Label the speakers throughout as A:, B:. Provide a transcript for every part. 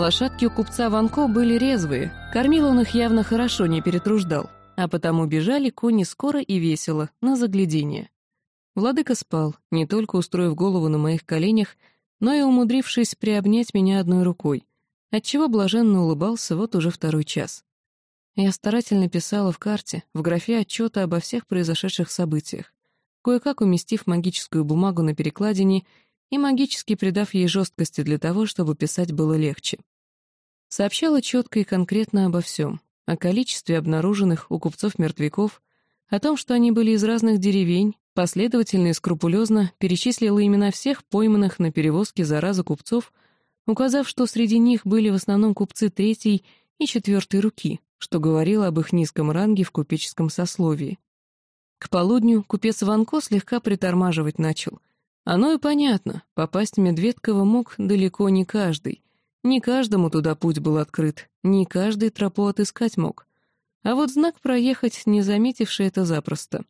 A: Лошадки у купца Ванко были резвые, кормил он их явно хорошо, не перетруждал, а потому бежали кони скоро и весело, на заглядение. Владыка спал, не только устроив голову на моих коленях, но и умудрившись приобнять меня одной рукой, отчего блаженно улыбался вот уже второй час. Я старательно писала в карте, в графе отчета обо всех произошедших событиях, кое-как уместив магическую бумагу на перекладине и магически придав ей жесткости для того, чтобы писать было легче. Сообщала четко и конкретно обо всем, о количестве обнаруженных у купцов мертвяков, о том, что они были из разных деревень, последовательно и скрупулезно перечислила имена всех пойманных на перевозке заразы купцов, указав, что среди них были в основном купцы третьей и четвертой руки, что говорило об их низком ранге в купеческом сословии. К полудню купец Ванко слегка притормаживать начал — оно и понятно, попасть в Медведково мог далеко не каждый. Не каждому туда путь был открыт, не каждый тропу отыскать мог. А вот знак проехать, не заметивший это запросто.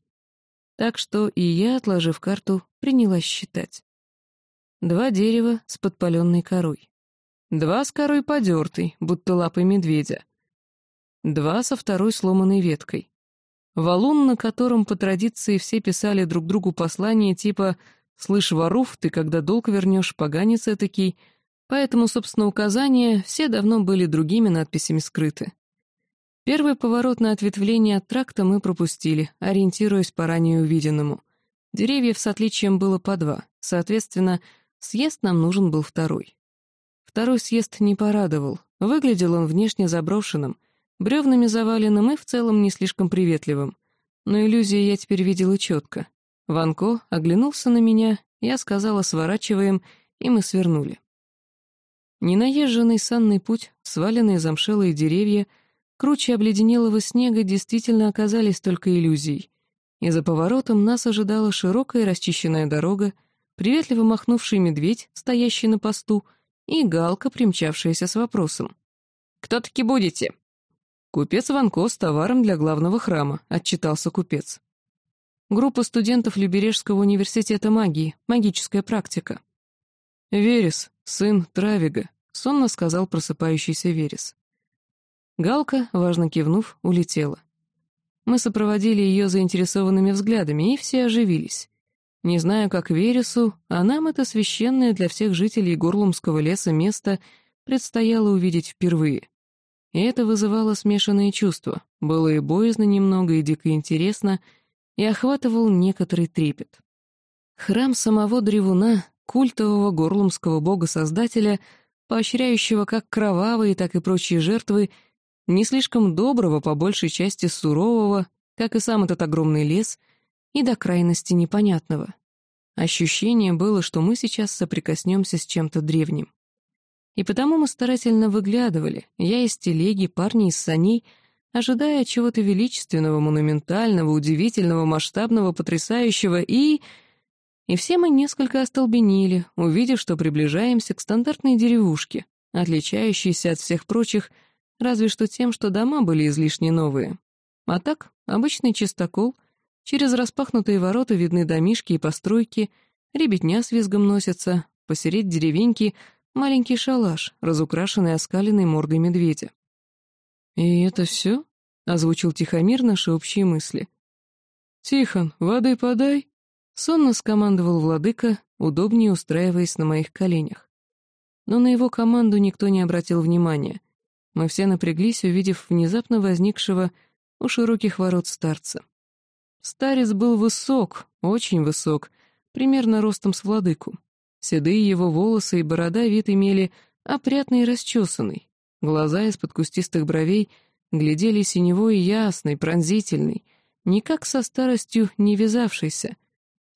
A: Так что и я, отложив карту, принялась считать. Два дерева с подпаленной корой. Два с корой подертой, будто лапой медведя. Два со второй сломанной веткой. Валун, на котором по традиции все писали друг другу послания типа Слышь, ворув, ты когда долг вернешь, поганец этакий, поэтому, собственно, указания все давно были другими надписями скрыты. Первый поворот на ответвление от тракта мы пропустили, ориентируясь по ранее увиденному. Деревьев с отличием было по два, соответственно, съезд нам нужен был второй. Второй съезд не порадовал, выглядел он внешне заброшенным, бревнами заваленным и в целом не слишком приветливым. Но иллюзии я теперь видела четко. Ванко оглянулся на меня, я сказала «сворачиваем», и мы свернули. Ненаезженный санный путь, сваленные замшелые деревья, круче обледенелого снега действительно оказались только иллюзией, и за поворотом нас ожидала широкая расчищенная дорога, приветливо махнувший медведь, стоящий на посту, и галка, примчавшаяся с вопросом. «Кто таки будете?» «Купец Ванко с товаром для главного храма», — отчитался купец. Группа студентов Любережского университета магии, магическая практика. «Верес, сын Травига», — сонно сказал просыпающийся Верес. Галка, важно кивнув, улетела. Мы сопроводили ее заинтересованными взглядами, и все оживились. Не знаю, как Вересу, а нам это священное для всех жителей Горлумского леса место предстояло увидеть впервые. И это вызывало смешанные чувства. Было и боязно немного, и дико интересно — и охватывал некоторый трепет. Храм самого Древуна, культового горлумского бога-создателя, поощряющего как кровавые, так и прочие жертвы, не слишком доброго, по большей части сурового, как и сам этот огромный лес, и до крайности непонятного. Ощущение было, что мы сейчас соприкоснемся с чем-то древним. И потому мы старательно выглядывали, я из телеги, парни из саней — ожидая чего-то величественного, монументального, удивительного, масштабного, потрясающего, и... И все мы несколько остолбенели, увидев, что приближаемся к стандартной деревушке, отличающейся от всех прочих, разве что тем, что дома были излишне новые. А так, обычный чистокол, через распахнутые ворота видны домишки и постройки, ребятня с визгом носятся, посередь деревеньки маленький шалаш, разукрашенный оскаленной мордой медведя. «И это все?» — озвучил Тихомир наши общие мысли. «Тихон, воды подай!» — сонно скомандовал владыка, удобнее устраиваясь на моих коленях. Но на его команду никто не обратил внимания. Мы все напряглись, увидев внезапно возникшего у широких ворот старца. Старец был высок, очень высок, примерно ростом с владыку. Седые его волосы и борода вид имели опрятный и расчесанный, Глаза из-под кустистых бровей глядели синевой ясный, пронзительный, никак со старостью не вязавшийся.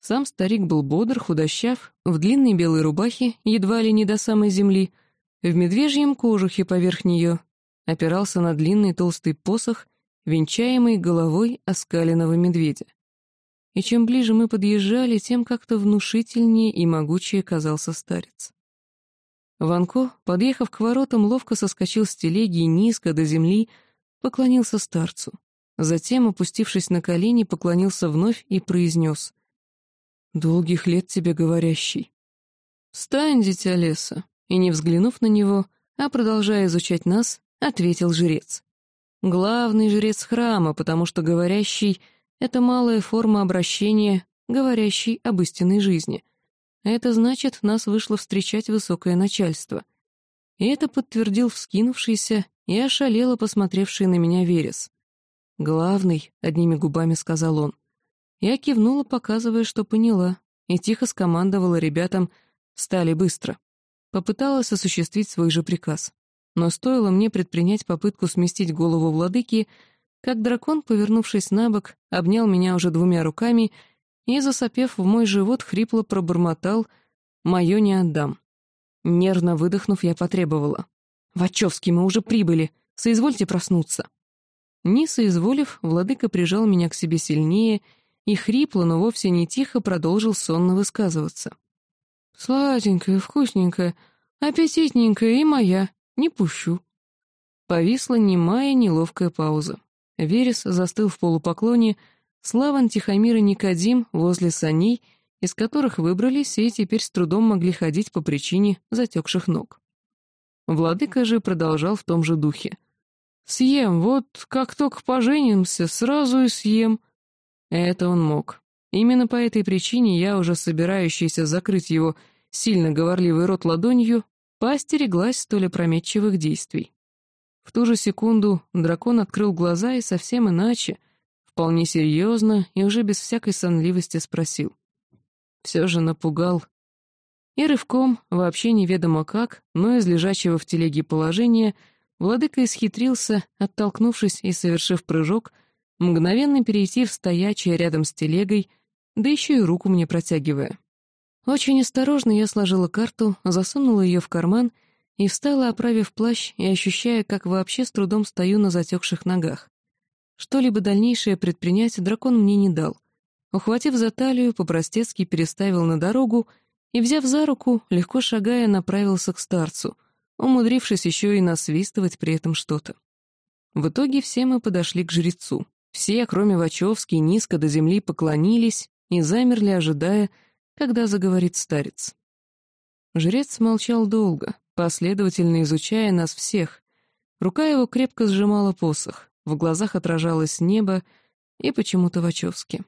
A: Сам старик был бодр, худощав, в длинной белой рубахе, едва ли не до самой земли, в медвежьем кожухе поверх нее, опирался на длинный толстый посох, венчаемый головой оскаленного медведя. И чем ближе мы подъезжали, тем как-то внушительнее и могучее казался старец. Ванко, подъехав к воротам, ловко соскочил с телеги низко до земли поклонился старцу. Затем, опустившись на колени, поклонился вновь и произнес. «Долгих лет тебе говорящий». «Встань, дитя леса!» И, не взглянув на него, а продолжая изучать нас, ответил жрец. Главный жрец храма, потому что говорящий — это малая форма обращения, говорящий об истинной жизни. Это значит, нас вышло встречать высокое начальство. И это подтвердил вскинувшийся и ошалело посмотревший на меня Верес. «Главный», — одними губами сказал он. Я кивнула, показывая, что поняла, и тихо скомандовала ребятам «Встали быстро». Попыталась осуществить свой же приказ. Но стоило мне предпринять попытку сместить голову владыки, как дракон, повернувшись на бок, обнял меня уже двумя руками и, засопев в мой живот, хрипло пробормотал «Мое не отдам». Нервно выдохнув, я потребовала. «Вачовский, мы уже прибыли. Соизвольте проснуться». Не соизволив, владыка прижал меня к себе сильнее и хрипло, но вовсе не тихо продолжил сонно высказываться. «Сладенькая, вкусненькая, аппетитненькая и моя. Не пущу». Повисла немая неловкая пауза. Верес застыл в полупоклоне, Славан, Тихомир и Никодим возле саней, из которых выбрались и теперь с трудом могли ходить по причине затекших ног. Владыка же продолжал в том же духе. «Съем, вот как только поженимся, сразу и съем». Это он мог. Именно по этой причине я, уже собирающийся закрыть его сильно говорливый рот ладонью, поостереглась столь опрометчивых действий. В ту же секунду дракон открыл глаза и совсем иначе, вполне серьезно и уже без всякой сонливости спросил. Все же напугал. И рывком, вообще неведомо как, но из лежачего в телеге положения, владыка исхитрился, оттолкнувшись и совершив прыжок, мгновенно перейти в стоячее рядом с телегой, да еще и руку мне протягивая. Очень осторожно я сложила карту, засунула ее в карман и встала, оправив плащ и ощущая, как вообще с трудом стою на затекших ногах. Что-либо дальнейшее предпринять дракон мне не дал. Ухватив за талию, по-простецки переставил на дорогу и, взяв за руку, легко шагая, направился к старцу, умудрившись еще и насвистывать при этом что-то. В итоге все мы подошли к жрецу. Все, кроме Вачовски, низко до земли поклонились и замерли, ожидая, когда заговорит старец. Жрец молчал долго, последовательно изучая нас всех. Рука его крепко сжимала посох, в глазах отражалось небо и почему-то Вачовски.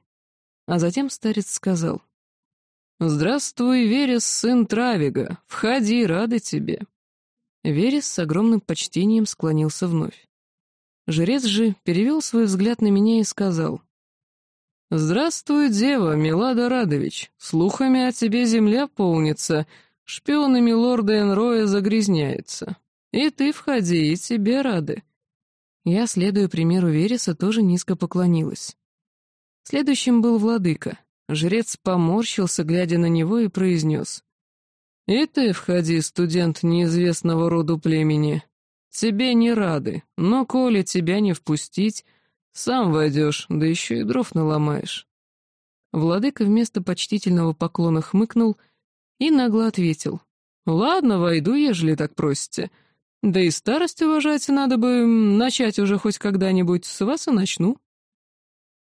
A: А затем старец сказал. «Здравствуй, Верес, сын Травига, входи, рады тебе». Верес с огромным почтением склонился вновь. Жрец же перевел свой взгляд на меня и сказал. «Здравствуй, дева, Милада Радович. Слухами о тебе земля полнится, шпионами лорда Энроя загрязняется. И ты входи, и тебе рады». Я, следуя примеру Вереса, тоже низко поклонилась. Следующим был владыка. Жрец поморщился, глядя на него, и произнес. «И ты входи, студент неизвестного роду племени. Тебе не рады, но коли тебя не впустить, сам войдешь, да еще и дров наломаешь». Владыка вместо почтительного поклона хмыкнул и нагло ответил. «Ладно, войду, ежели так просите. Да и старость уважать надо бы начать уже хоть когда-нибудь, с вас и начну».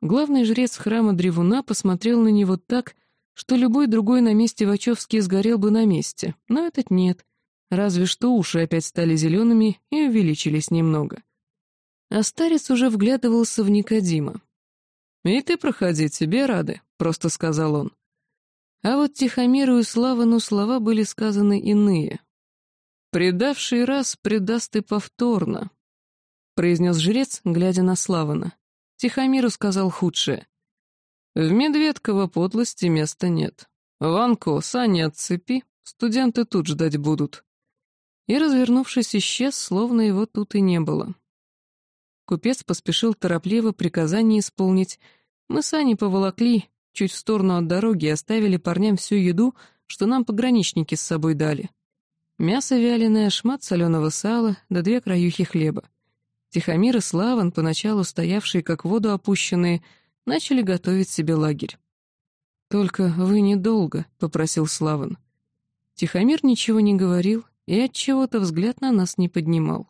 A: Главный жрец храма Древуна посмотрел на него так, что любой другой на месте Вачовский сгорел бы на месте, но этот нет, разве что уши опять стали зелеными и увеличились немного. А старец уже вглядывался в Никодима. «И ты проходи, тебе рады», — просто сказал он. А вот Тихомиру и Славану слова были сказаны иные. «Предавший раз предаст и повторно», — произнес жрец, глядя на Славана. Тихомиру сказал худшее. «В Медведково подлости места нет. Ванко, сани отцепи, студенты тут ждать будут». И, развернувшись, исчез, словно его тут и не было. Купец поспешил торопливо приказание исполнить. Мы сани поволокли чуть в сторону от дороги оставили парням всю еду, что нам пограничники с собой дали. Мясо вяленое, шмат соленого сала да две краюхи хлеба. Тихомир и Славан, поначалу стоявшие как воду опущенные, начали готовить себе лагерь. «Только вы недолго», — попросил Славан. Тихомир ничего не говорил и от чего то взгляд на нас не поднимал.